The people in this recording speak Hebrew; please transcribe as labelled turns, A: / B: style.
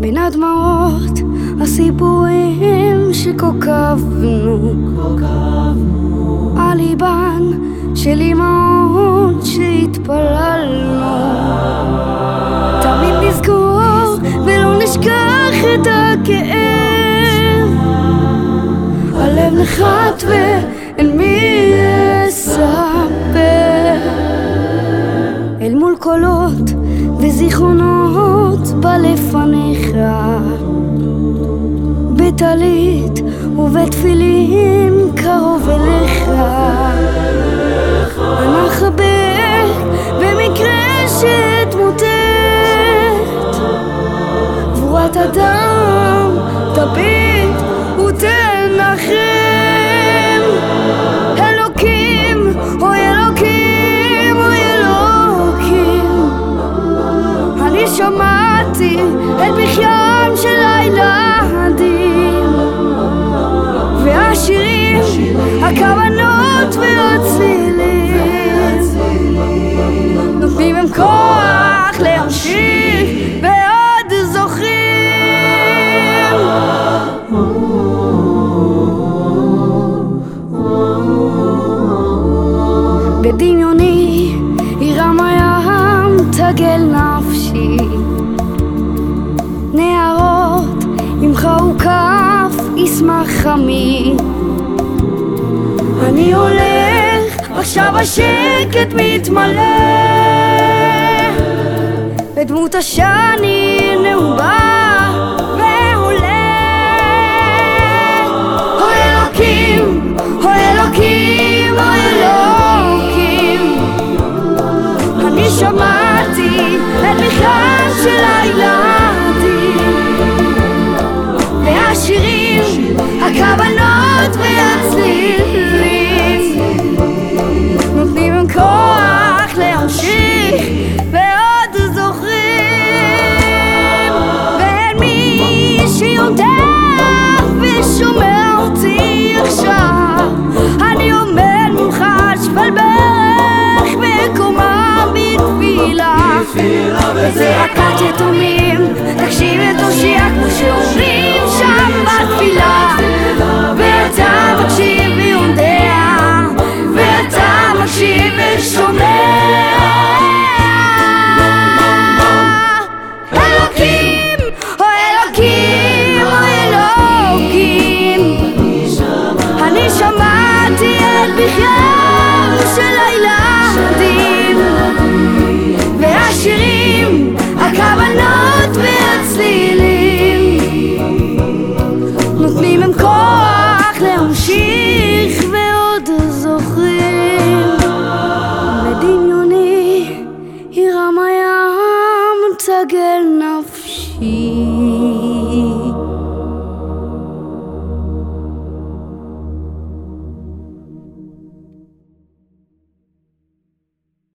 A: בין הדמעות הסיפורים שכוכבנו. על ליבן של אמהות שהתפללנו. תמיד נזכור ולא נשכח את הכאב נחת ואין מי יספר. אל מול קולות וזיכרונות בלפניך. בטלית ובתפילין קרוב אליך. אדם תביט ותנחם הכוונות והצלילים נותנים הם כוח להמשיך ועוד זוכרים. בדמיוני ירם הים תגל נפשי. נערות עמך וכף ישמח חמי אני הולך עכשיו השקט מתמלא. בדמות השני נאובה וזעקת יתומים תקשיב ותושיע כמו שאומרים שם בתפילה. ואתה מקשיב ויודע ואתה מקשיב ושומע سجل نفسي